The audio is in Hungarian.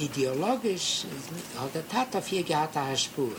ideologisch hat der Tat auf hier gehabt eine Spur.